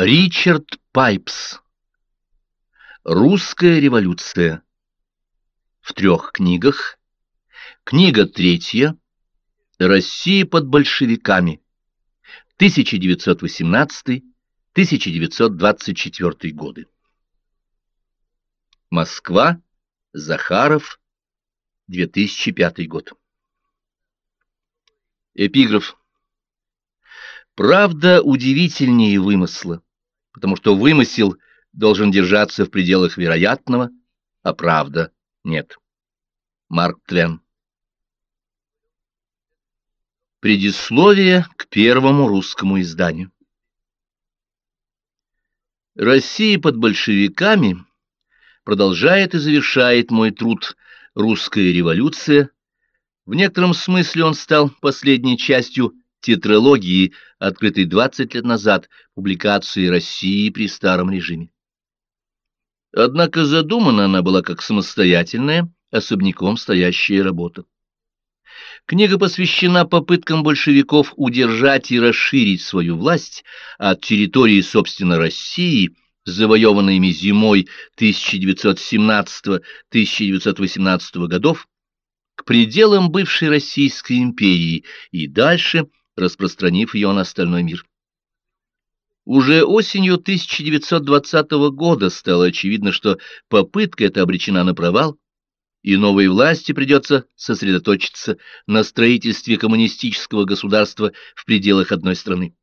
Ричард Пайпс. Русская революция. В трех книгах. Книга третья. Россия под большевиками. 1918-1924 годы. Москва. Захаров. 2005 год. Эпиграф. Правда удивительнее вымысла потому что вымысел должен держаться в пределах вероятного, а правда нет. Марк Твен Предисловие к первому русскому изданию Россия под большевиками продолжает и завершает мой труд «Русская революция». В некотором смысле он стал последней частью тетралогии, открытой 20 лет назад, публикации России при старом режиме. Однако задумана она была как самостоятельная, особняком стоящая работа. Книга посвящена попыткам большевиков удержать и расширить свою власть от территории, собственно, России, завоеванной ими зимой 1917-1918 годов, к пределам бывшей Российской империи и дальше – распространив ее на остальной мир. Уже осенью 1920 года стало очевидно, что попытка эта обречена на провал, и новой власти придется сосредоточиться на строительстве коммунистического государства в пределах одной страны.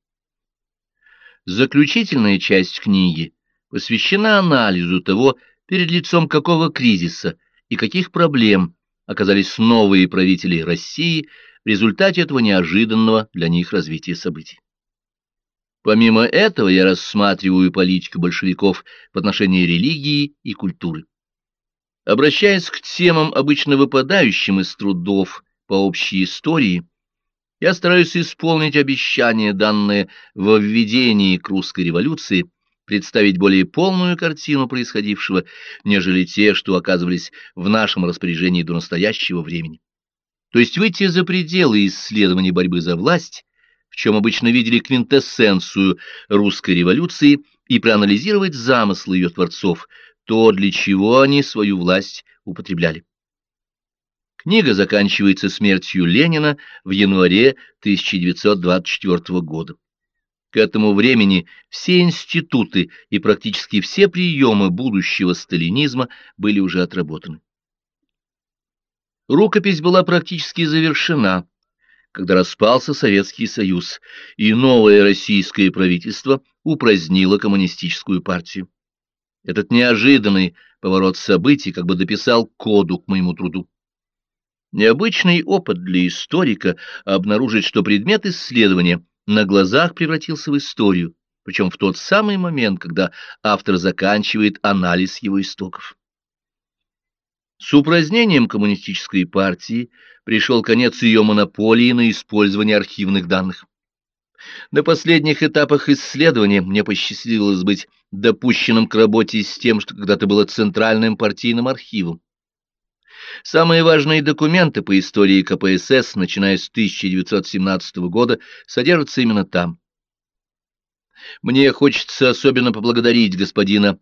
Заключительная часть книги посвящена анализу того, перед лицом какого кризиса и каких проблем оказались новые правители России в результате этого неожиданного для них развития событий. Помимо этого я рассматриваю политику большевиков в отношении религии и культуры. Обращаясь к темам, обычно выпадающим из трудов по общей истории, я стараюсь исполнить обещание, данное во введении к русской революции, представить более полную картину происходившего, нежели те, что оказывались в нашем распоряжении до настоящего времени то есть выйти за пределы исследований борьбы за власть, в чем обычно видели квинтэссенцию русской революции, и проанализировать замыслы ее творцов, то, для чего они свою власть употребляли. Книга заканчивается смертью Ленина в январе 1924 года. К этому времени все институты и практически все приемы будущего сталинизма были уже отработаны. Рукопись была практически завершена, когда распался Советский Союз, и новое российское правительство упразднило коммунистическую партию. Этот неожиданный поворот событий как бы дописал коду к моему труду. Необычный опыт для историка обнаружить, что предмет исследования на глазах превратился в историю, причем в тот самый момент, когда автор заканчивает анализ его истоков. С упразднением коммунистической партии пришел конец ее монополии на использование архивных данных. На последних этапах исследования мне посчастливилось быть допущенным к работе с тем, что когда-то было центральным партийным архивом. Самые важные документы по истории КПСС, начиная с 1917 года, содержатся именно там. Мне хочется особенно поблагодарить господина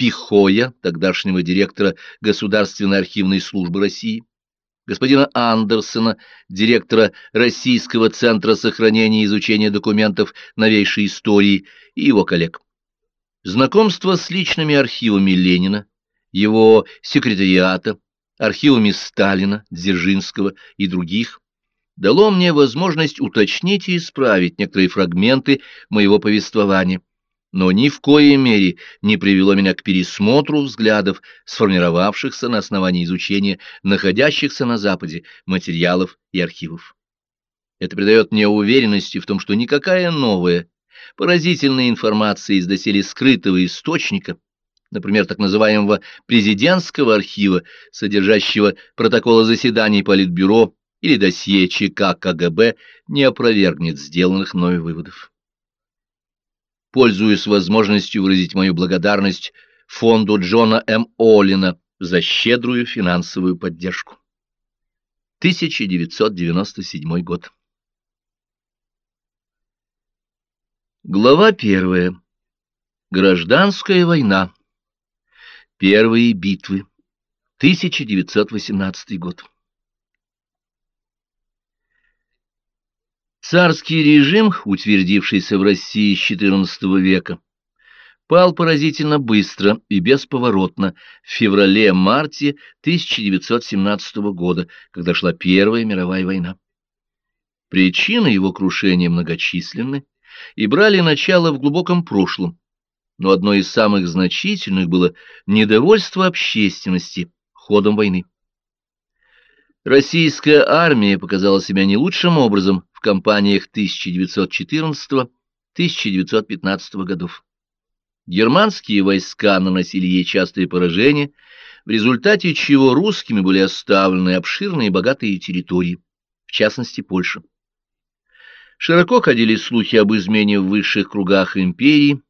Пихоя, тогдашнего директора Государственной архивной службы России, господина Андерсона, директора Российского центра сохранения и изучения документов новейшей истории и его коллег. Знакомство с личными архивами Ленина, его секретариата, архивами Сталина, Дзержинского и других, дало мне возможность уточнить и исправить некоторые фрагменты моего повествования но ни в коей мере не привело меня к пересмотру взглядов, сформировавшихся на основании изучения находящихся на Западе материалов и архивов. Это придает мне уверенности в том, что никакая новая, поразительная информация из доселе скрытого источника, например, так называемого президентского архива, содержащего протоколы заседаний Политбюро или досье ЧК КГБ, не опровергнет сделанных мною выводов пользуясь возможностью выразить мою благодарность фонду Джона М. Оллина за щедрую финансовую поддержку. 1997 год. Глава первая. Гражданская война. Первые битвы. 1918 год. Царский режим, утвердившийся в России с XIV века, пал поразительно быстро и бесповоротно в феврале-марте 1917 года, когда шла Первая мировая война. Причины его крушения многочисленны и брали начало в глубоком прошлом, но одной из самых значительных было недовольство общественности ходом войны. Российская армия показала себя не лучшим образом в кампаниях 1914-1915 годов. Германские войска наносили ей частые поражения, в результате чего русскими были оставлены обширные и богатые территории, в частности Польша. Широко ходили слухи об измене в высших кругах империи,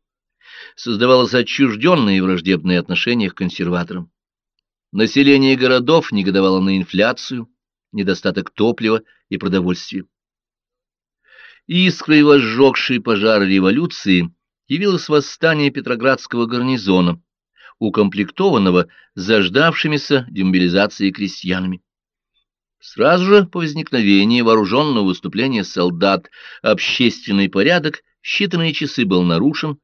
создавалось отчужденное и враждебное отношение к консерваторам. Население городов негодовало на инфляцию, недостаток топлива и продовольствия. Искрой возжегшей пожар революции явилось восстание Петроградского гарнизона, укомплектованного заждавшимися демобилизацией крестьянами. Сразу же по возникновении вооруженного выступления солдат общественный порядок считанные часы был нарушен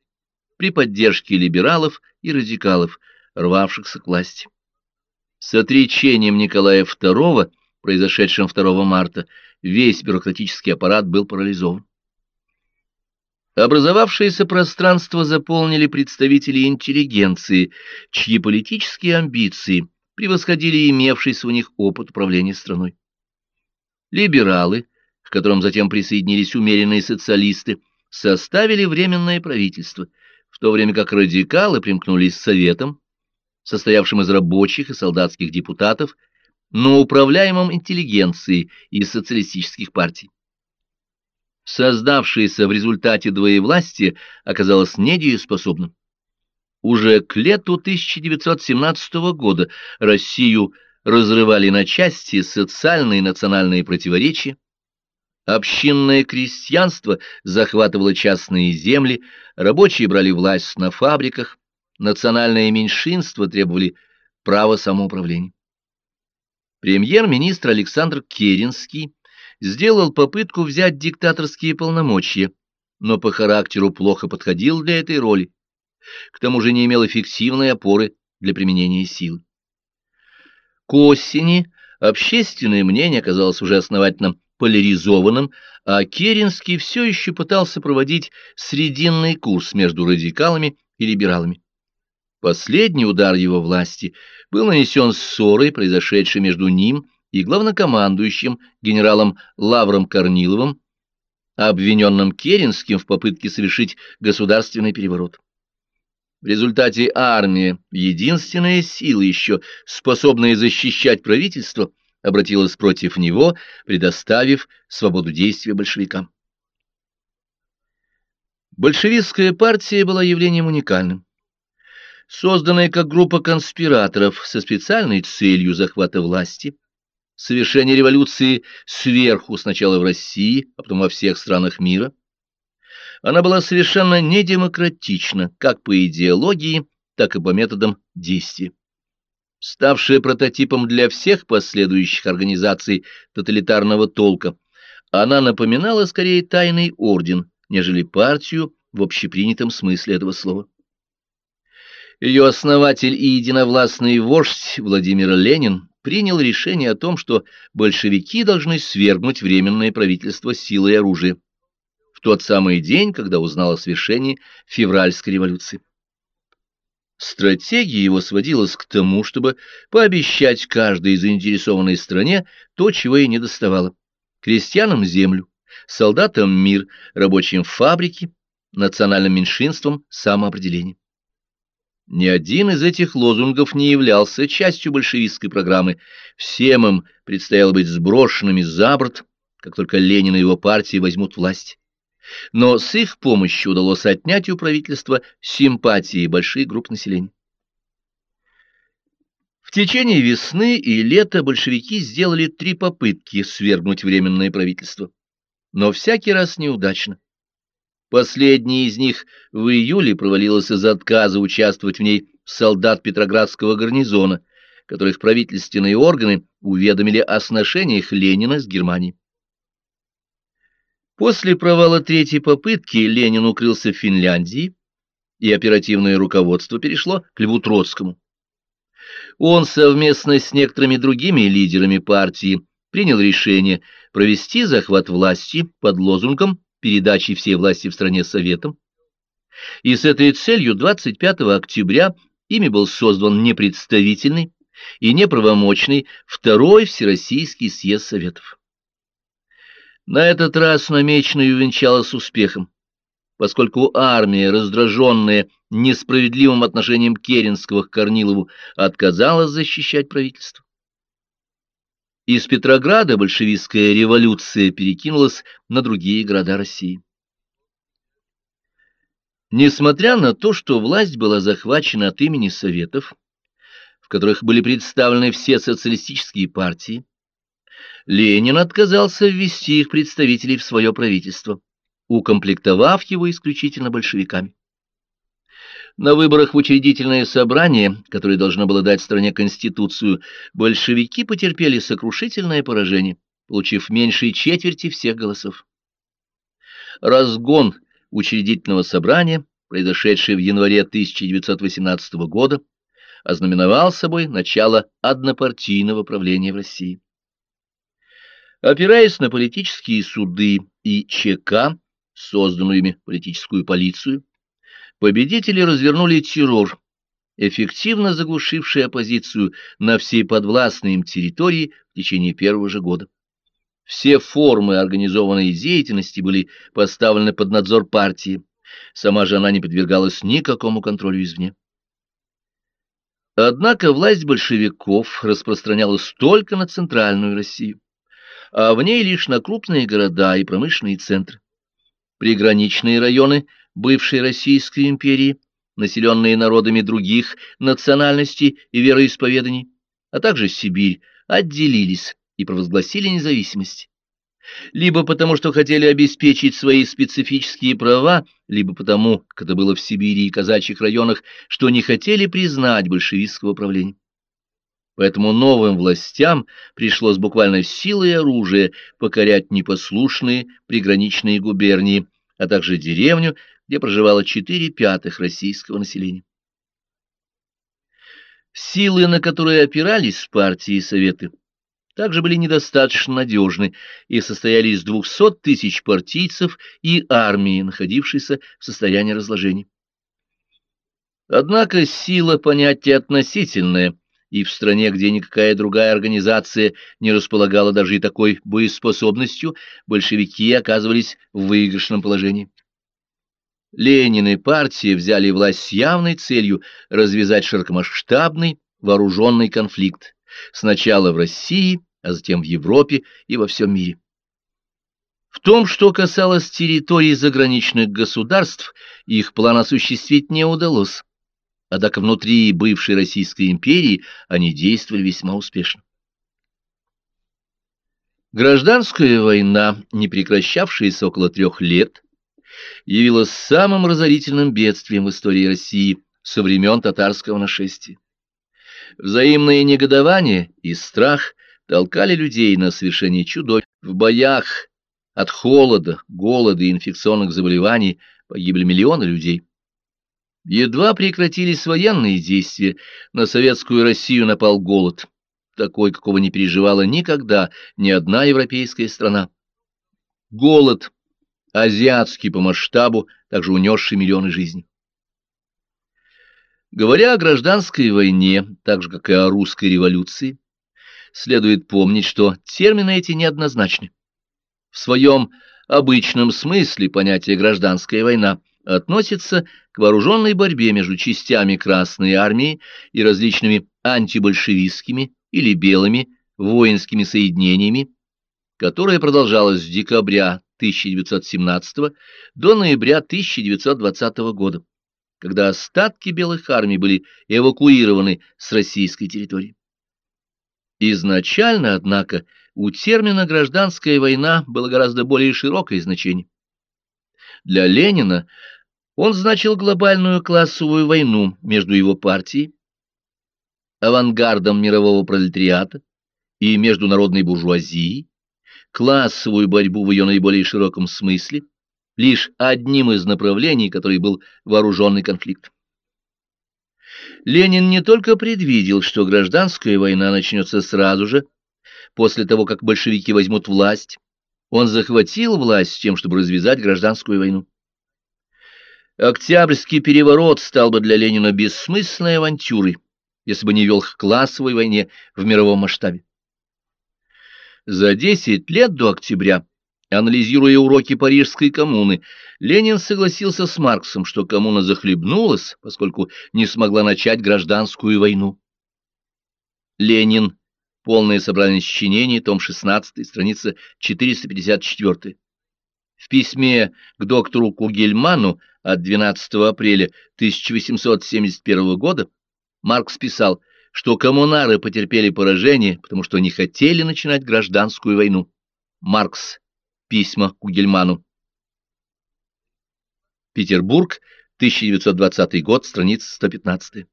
при поддержке либералов и радикалов, рвавшихся к власти. С отречением Николая II, произошедшим 2 марта, весь бюрократический аппарат был парализован. Образовавшееся пространство заполнили представители интеллигенции, чьи политические амбиции превосходили имевшийся у них опыт управления страной. Либералы, к которым затем присоединились умеренные социалисты, составили временное правительство – в то время как радикалы примкнулись с Советом, состоявшим из рабочих и солдатских депутатов, но управляемым интеллигенцией и социалистических партий. Создавшееся в результате двоевластия оказалось недееспособным. Уже к лету 1917 года Россию разрывали на части социальные и национальные противоречия, Общинное крестьянство захватывало частные земли, рабочие брали власть на фабриках, национальное меньшинство требовали права самоуправления. Премьер-министр Александр Керенский сделал попытку взять диктаторские полномочия, но по характеру плохо подходил для этой роли, к тому же не имел эффективной опоры для применения силы. К осени общественное мнение оказалось уже основательно поляризованным, а Керенский все еще пытался проводить срединный курс между радикалами и либералами. Последний удар его власти был нанесен ссорой, произошедшей между ним и главнокомандующим генералом Лавром Корниловым, обвиненным Керенским в попытке совершить государственный переворот. В результате армия, единственная сила еще, способная защищать правительство, обратилась против него, предоставив свободу действия большевикам. Большевистская партия была явлением уникальным. Созданная как группа конспираторов со специальной целью захвата власти, совершения революции сверху сначала в России, а потом во всех странах мира, она была совершенно недемократична как по идеологии, так и по методам действия ставшая прототипом для всех последующих организаций тоталитарного толка, она напоминала скорее тайный орден, нежели партию в общепринятом смысле этого слова. Ее основатель и единовластный вождь Владимир Ленин принял решение о том, что большевики должны свергнуть Временное правительство силой оружия в тот самый день, когда узнал о свершении февральской революции. Стратегия его сводилась к тому, чтобы пообещать каждой заинтересованной стране то, чего ей не доставало. Крестьянам землю, солдатам мир, рабочим фабрики, национальным меньшинствам самоопределение. Ни один из этих лозунгов не являлся частью большевистской программы. Всем им предстояло быть сброшенными за борт, как только Ленин и его партии возьмут власть но с их помощью удалось отнять у правительства симпатии больших групп населения. В течение весны и лета большевики сделали три попытки свергнуть Временное правительство, но всякий раз неудачно. Последняя из них в июле провалилась из-за отказа участвовать в ней солдат Петроградского гарнизона, которых правительственные органы уведомили о сношениях Ленина с Германией. После провала третьей попытки Ленин укрылся в Финляндии, и оперативное руководство перешло к Льву Троцкому. Он совместно с некоторыми другими лидерами партии принял решение провести захват власти под лозунгом передачи всей власти в стране Советам. И с этой целью 25 октября ими был создан непредставительный и неправомочный Второй Всероссийский съезд Советов. На этот раз намеченное увенчалось успехом, поскольку армия, раздраженная несправедливым отношением Керенского к Корнилову, отказалась защищать правительство. Из Петрограда большевистская революция перекинулась на другие города России. Несмотря на то, что власть была захвачена от имени Советов, в которых были представлены все социалистические партии, Ленин отказался ввести их представителей в свое правительство, укомплектовав его исключительно большевиками. На выборах в учредительное собрание, которое должно было дать стране конституцию, большевики потерпели сокрушительное поражение, получив меньшей четверти всех голосов. Разгон учредительного собрания, произошедший в январе 1918 года, ознаменовал собой начало однопартийного правления в России. Опираясь на политические суды и ЧК, созданную ими политическую полицию, победители развернули террор, эффективно заглушивший оппозицию на всей подвластной им территории в течение первого же года. Все формы организованной деятельности были поставлены под надзор партии, сама же она не подвергалась никакому контролю извне. Однако власть большевиков распространялась только на центральную Россию, а в ней лишь на крупные города и промышленные центры. Приграничные районы бывшей Российской империи, населенные народами других национальностей и вероисповеданий, а также Сибирь, отделились и провозгласили независимость. Либо потому, что хотели обеспечить свои специфические права, либо потому, как это было в Сибири и казачьих районах, что не хотели признать большевистского правления. Поэтому новым властям пришлось буквально силой оружия покорять непослушные приграничные губернии, а также деревню, где проживало четыре пятых российского населения. Силы, на которые опирались партии и советы, также были недостаточно надежны и состояли из двухсот тысяч партийцев и армии, находившейся в состоянии разложения. Однако сила понятия относительное, и в стране, где никакая другая организация не располагала даже и такой боеспособностью, большевики оказывались в выигрышном положении. Ленин и партия взяли власть с явной целью развязать широкомасштабный вооруженный конфликт, сначала в России, а затем в Европе и во всем мире. В том, что касалось территорий заграничных государств, их план осуществить не удалось. Однако внутри бывшей Российской империи они действовали весьма успешно. Гражданская война, не прекращавшаяся около трех лет, явилась самым разорительным бедствием в истории России со времен татарского нашествия. Взаимное негодование и страх толкали людей на совершение чудовищ. В боях от холода, голода и инфекционных заболеваний погибли миллионы людей. Едва прекратились военные действия, на советскую Россию напал голод, такой, какого не переживала никогда ни одна европейская страна. Голод, азиатский по масштабу, также унесший миллионы жизней. Говоря о гражданской войне, так же, как и о русской революции, следует помнить, что термины эти неоднозначны. В своем обычном смысле понятие «гражданская война» относится к вооруженной борьбе между частями Красной Армии и различными антибольшевистскими или белыми воинскими соединениями, которая продолжалась с декабря 1917 до ноября 1920 года, когда остатки белых армий были эвакуированы с российской территории. Изначально, однако, у термина «гражданская война» было гораздо более широкое значение. Для Ленина он значил глобальную классовую войну между его партией, авангардом мирового пролетариата и международной буржуазией, классовую борьбу в ее наиболее широком смысле, лишь одним из направлений, который был вооруженный конфликт. Ленин не только предвидел, что гражданская война начнется сразу же, после того, как большевики возьмут власть, он захватил власть тем, чтобы развязать гражданскую войну. Октябрьский переворот стал бы для Ленина бессмысленной авантюрой, если бы не вел к классовой войне в мировом масштабе. За десять лет до октября, анализируя уроки Парижской коммуны, Ленин согласился с Марксом, что коммуна захлебнулась, поскольку не смогла начать гражданскую войну. Ленин. Полное собрание сочинений, том 16, страница 454. В письме к доктору Кугельману от 12 апреля 1871 года Маркс писал, что коммунары потерпели поражение, потому что не хотели начинать гражданскую войну. Маркс. Письма Кугельману. Петербург, 1920 год, страница 115.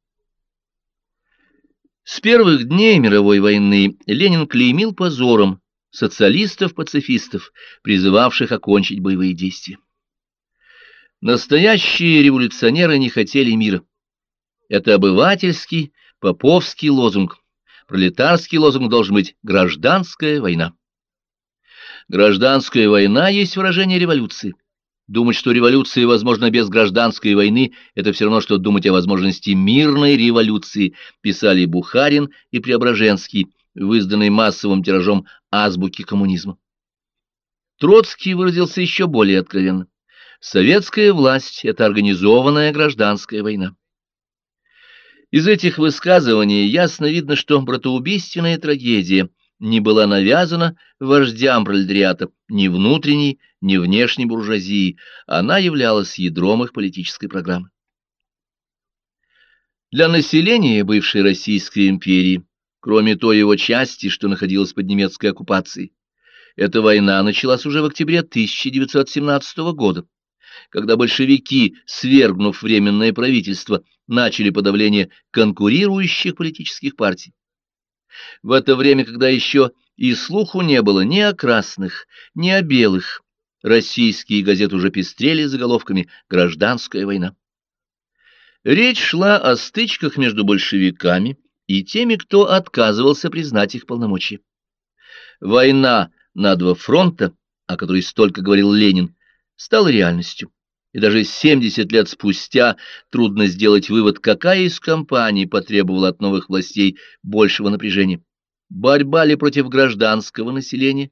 С первых дней мировой войны Ленин клеймил позором социалистов-пацифистов, призывавших окончить боевые действия. Настоящие революционеры не хотели мира. Это обывательский, поповский лозунг. Пролетарский лозунг должен быть «гражданская война». Гражданская война есть выражение революции. Думать, что революция возможна без гражданской войны, это все равно, что думать о возможности мирной революции, писали Бухарин и Преображенский в изданной массовым тиражом азбуки коммунизма. Троцкий выразился еще более откровенно. Советская власть – это организованная гражданская война. Из этих высказываний ясно видно, что братоубийственная трагедия не была навязана вождям пролетариата ни внутренней, ни внешней буржуазии, она являлась ядром их политической программы. Для населения бывшей Российской империи, кроме той его части, что находилась под немецкой оккупацией, эта война началась уже в октябре 1917 года когда большевики, свергнув временное правительство, начали подавление конкурирующих политических партий. В это время, когда еще и слуху не было ни о красных, ни о белых, российские газеты уже пестрели заголовками «Гражданская война». Речь шла о стычках между большевиками и теми, кто отказывался признать их полномочия. Война на два фронта, о которой столько говорил Ленин, стала реальностью. И даже 70 лет спустя трудно сделать вывод, какая из компаний потребовала от новых властей большего напряжения. Борьба ли против гражданского населения,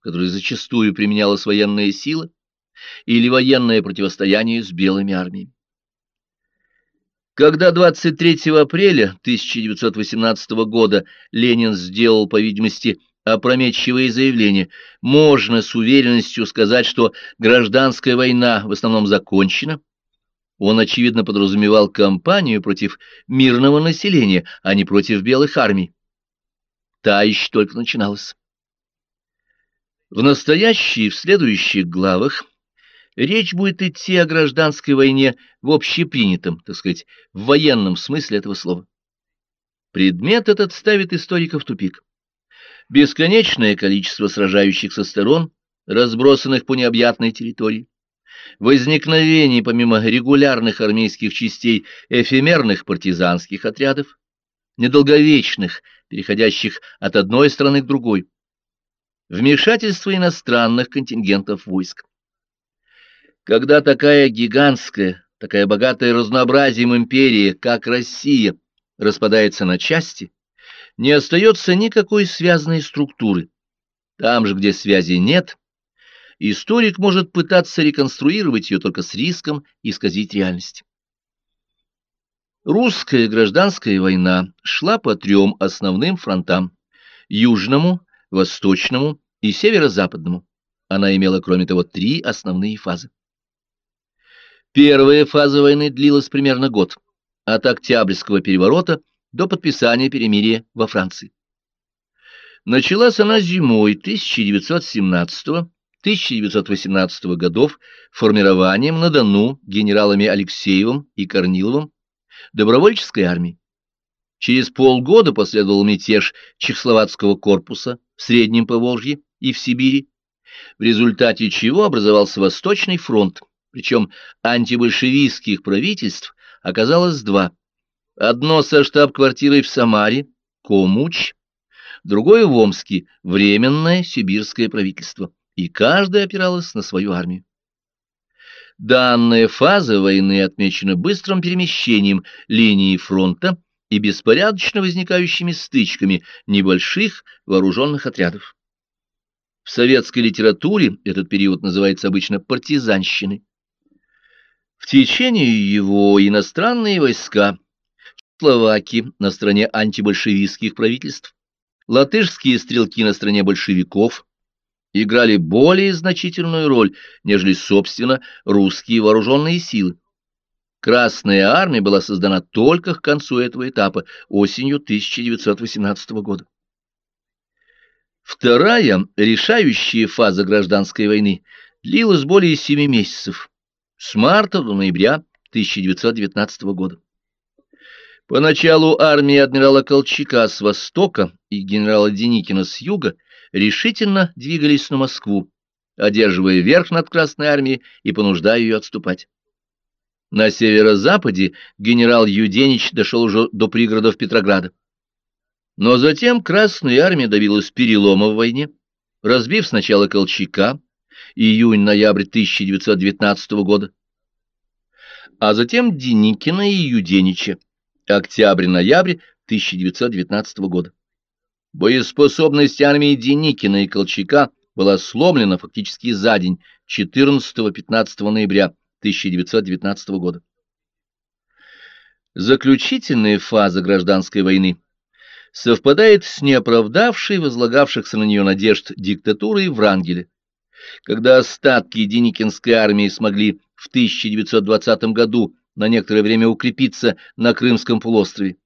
которое зачастую применялась военная сила, или военное противостояние с белыми армиями. Когда 23 апреля 1918 года Ленин сделал, по видимости, опрометчивые заявления, можно с уверенностью сказать, что гражданская война в основном закончена. Он, очевидно, подразумевал кампанию против мирного населения, а не против белых армий. Та еще только начиналась. В настоящей и в следующих главах речь будет идти о гражданской войне в общепринятом, так сказать, в военном смысле этого слова. Предмет этот ставит историков в тупик. Бесконечное количество сражающихся сторон, разбросанных по необъятной территории, возникновение помимо регулярных армейских частей эфемерных партизанских отрядов, недолговечных, переходящих от одной страны к другой, вмешательство иностранных контингентов войск. Когда такая гигантская, такая богатая разнообразием империя, как Россия, распадается на части, не остается никакой связанной структуры. Там же, где связи нет, историк может пытаться реконструировать ее только с риском исказить реальность. Русская гражданская война шла по трем основным фронтам – южному, восточному и северо-западному. Она имела, кроме того, три основные фазы. Первая фаза войны длилась примерно год, от Октябрьского переворота – до подписания перемирия во Франции. Началась она зимой 1918 годов формированием на Дону генералами Алексеевым и Корниловым добровольческой армии. Через полгода последовал мятеж Чехословацкого корпуса в Среднем Поволжье и в Сибири, в результате чего образовался Восточный фронт, причем антибольшевистских правительств оказалось два. Одно со штаб-квартирой в Самаре, Комуч, другое в Омске, Временное сибирское правительство, и каждое опиралось на свою армию. Данная фаза войны отмечена быстрым перемещением линии фронта и беспорядочно возникающими стычками небольших вооруженных отрядов. В советской литературе этот период называется обычно партизанщиной. В течение его иностранные войска, словаки на стороне антибольшевистских правительств, латышские стрелки на стороне большевиков, играли более значительную роль, нежели, собственно, русские вооруженные силы. Красная армия была создана только к концу этого этапа, осенью 1918 года. Вторая, решающая фаза гражданской войны, длилась более семи месяцев, с марта до ноября 1919 года. Поначалу армия адмирала Колчака с востока и генерала Деникина с юга решительно двигались на Москву, одерживая верх над Красной армией и понуждая ее отступать. На северо-западе генерал Юденич дошел уже до пригородов Петрограда. Но затем Красная армия добилась перелома в войне, разбив сначала Колчака, июнь-ноябрь 1919 года, а затем Деникина и Юденича, октябрь-ноябрь 1919 года. Боеспособность армии Деникина и Колчака была сломлена фактически за день 14-15 ноября 1919 года. Заключительная фаза гражданской войны совпадает с неоправдавшей возлагавшихся на нее надежд диктатурой Врангеля, когда остатки Деникинской армии смогли в 1920 году на некоторое время укрепиться на Крымском полуострове.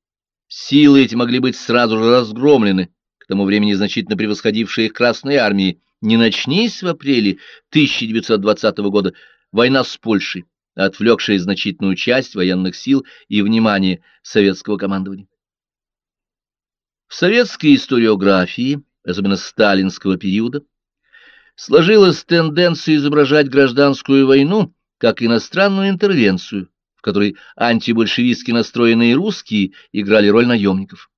Силы эти могли быть сразу же разгромлены, к тому времени значительно превосходившие их Красной армии. Не начнись в апреле 1920 года война с Польшей, отвлекшая значительную часть военных сил и внимание советского командования. В советской историографии, особенно сталинского периода, сложилась тенденция изображать гражданскую войну как иностранную интервенцию, которой антибольшевистски настроенные русские играли роль наемников.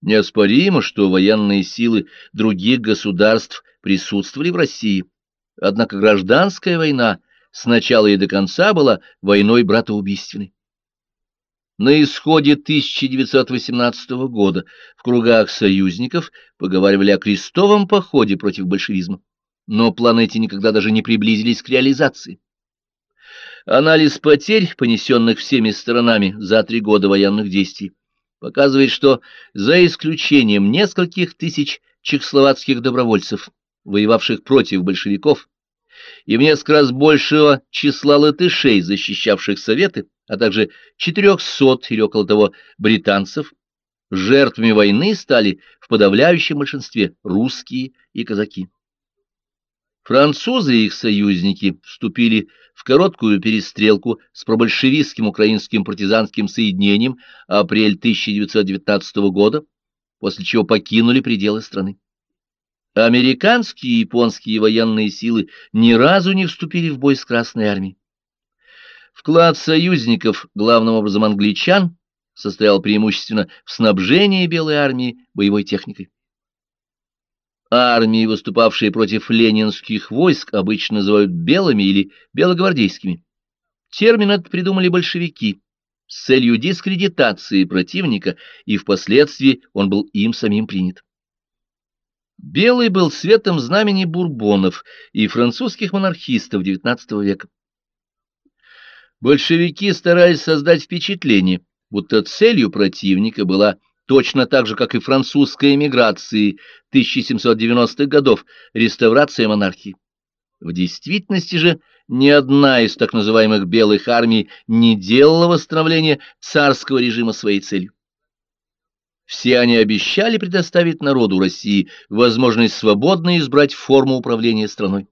Неоспоримо, что военные силы других государств присутствовали в России – Однако гражданская война с начала и до конца была войной братоубийственной. На исходе 1918 года в кругах союзников поговаривали о крестовом походе против большевизма, но планы эти никогда даже не приблизились к реализации. Анализ потерь, понесенных всеми сторонами за три года военных действий, показывает, что за исключением нескольких тысяч чехословацких добровольцев воевавших против большевиков, и в несколько раз большего числа латышей, защищавших Советы, а также 400 или около того британцев, жертвами войны стали в подавляющем большинстве русские и казаки. Французы и их союзники вступили в короткую перестрелку с пробольшевистским украинским партизанским соединением апрель 1919 года, после чего покинули пределы страны. Американские и японские военные силы ни разу не вступили в бой с Красной армией. Вклад союзников, главным образом англичан, состоял преимущественно в снабжении Белой армии боевой техникой. Армии, выступавшие против ленинских войск, обычно называют белыми или белогвардейскими. Термин этот придумали большевики с целью дискредитации противника, и впоследствии он был им самим принят. Белый был цветом знамени бурбонов и французских монархистов XIX века. Большевики старались создать впечатление, будто целью противника была точно так же, как и французской эмиграции 1790-х годов, реставрация монархии. В действительности же ни одна из так называемых белых армий не делала восстановления царского режима своей целью. Все они обещали предоставить народу России возможность свободно избрать форму управления страной.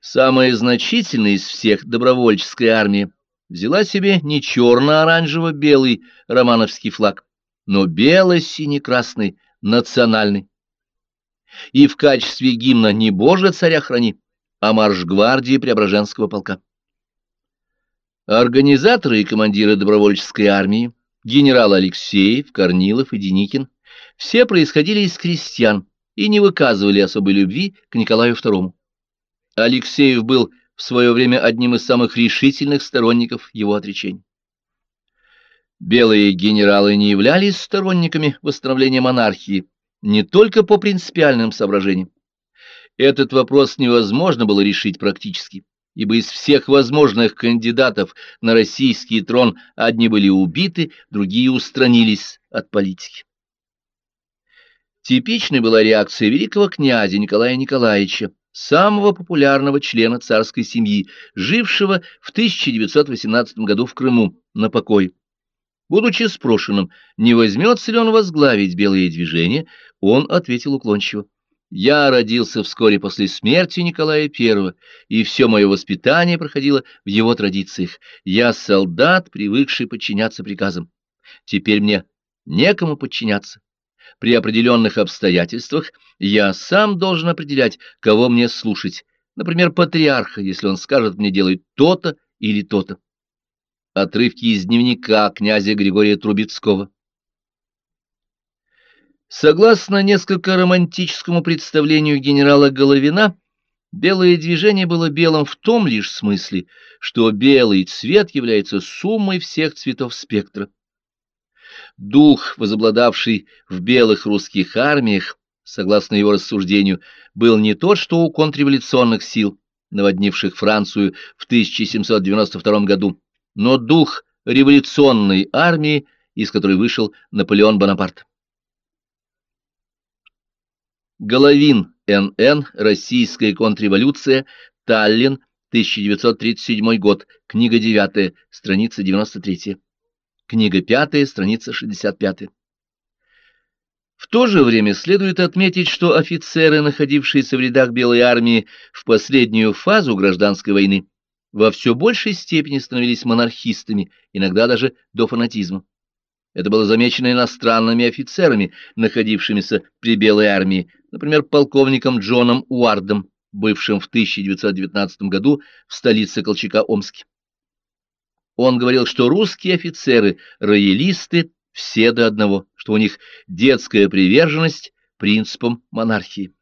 Самая значительная из всех добровольческая армия взяла себе не черно-оранжево-белый романовский флаг, но бело-сине-красный национальный. И в качестве гимна не «Боже, царя храни», а марш гвардии Преображенского полка. Организаторы и командиры добровольческой армии, генерал Алексеев, Корнилов и Деникин, все происходили из крестьян и не выказывали особой любви к Николаю II. Алексеев был в свое время одним из самых решительных сторонников его отречения. Белые генералы не являлись сторонниками восстановления монархии не только по принципиальным соображениям. Этот вопрос невозможно было решить практически, ибо из всех возможных кандидатов на российский трон одни были убиты, другие устранились от политики. Типичной была реакция великого князя Николая Николаевича, самого популярного члена царской семьи, жившего в 1918 году в Крыму на покой. Будучи спрошенным, не возьмется ли он возглавить белые движения, он ответил уклончиво. «Я родился вскоре после смерти Николая I, и все мое воспитание проходило в его традициях. Я солдат, привыкший подчиняться приказам. Теперь мне некому подчиняться. При определенных обстоятельствах я сам должен определять, кого мне слушать, например, патриарха, если он скажет мне делать то-то или то-то. Отрывки из дневника князя Григория Трубецкого. Согласно несколько романтическому представлению генерала Головина, белое движение было белым в том лишь смысле, что белый цвет является суммой всех цветов спектра. Дух, возобладавший в белых русских армиях, согласно его рассуждению, был не тот, что у контрреволюционных сил, наводнивших Францию в 1792 году, но дух революционной армии, из которой вышел Наполеон Бонапарт. Головин, Н.Н., Российская контрреволюция, Таллин, 1937 год, книга 9, страница 93. Книга пятая, страница 65. В то же время следует отметить, что офицеры, находившиеся в рядах Белой армии в последнюю фазу гражданской войны, во все большей степени становились монархистами, иногда даже до фанатизма. Это было замечено иностранными офицерами, находившимися при Белой армии, например, полковником Джоном Уардом, бывшим в 1919 году в столице Колчака Омске. Он говорил, что русские офицеры, роялисты, все до одного, что у них детская приверженность принципам монархии.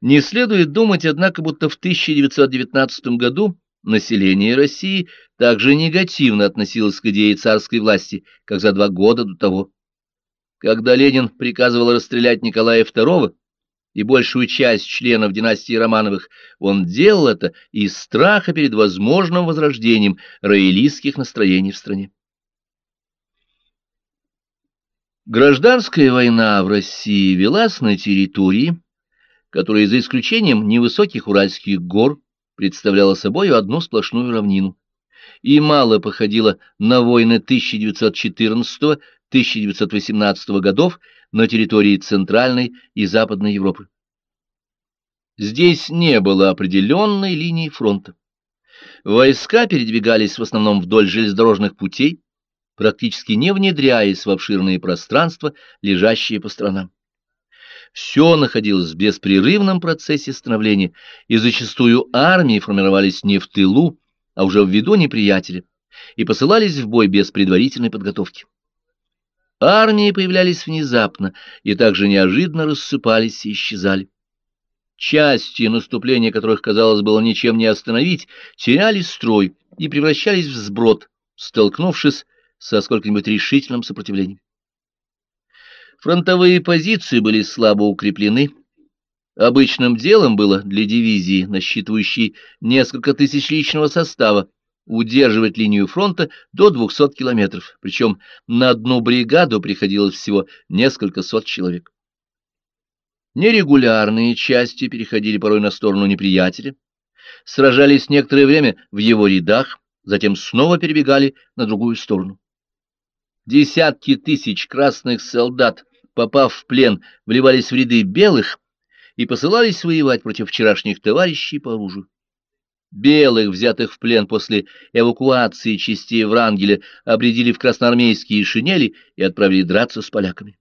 Не следует думать, однако, будто в 1919 году население России также негативно относилось к идее царской власти, как за два года до того. Когда Ленин приказывал расстрелять Николая II, и большую часть членов династии Романовых, он делал это из страха перед возможным возрождением роялистских настроений в стране. Гражданская война в России велась на территории, которая, за исключением невысоких Уральских гор, представляла собой одну сплошную равнину и мало походила на войны 1914-1918 годов, на территории Центральной и Западной Европы. Здесь не было определенной линии фронта. Войска передвигались в основном вдоль железнодорожных путей, практически не внедряясь в обширные пространства, лежащие по сторонам. Все находилось в беспрерывном процессе становления, и зачастую армии формировались не в тылу, а уже в виду неприятеля, и посылались в бой без предварительной подготовки. Армии появлялись внезапно и также неожиданно рассыпались и исчезали. Части наступления, которых, казалось, было ничем не остановить, теряли строй и превращались в сброд, столкнувшись со сколько-нибудь решительным сопротивлением. Фронтовые позиции были слабо укреплены. Обычным делом было для дивизии, насчитывающей несколько тысяч личного состава, удерживать линию фронта до 200 километров, причем на одну бригаду приходилось всего несколько сот человек. Нерегулярные части переходили порой на сторону неприятеля, сражались некоторое время в его рядах, затем снова перебегали на другую сторону. Десятки тысяч красных солдат, попав в плен, вливались в ряды белых и посылались воевать против вчерашних товарищей по оружию. Белых, взятых в плен после эвакуации частей Врангеля, обредили в красноармейские шинели и отправили драться с поляками.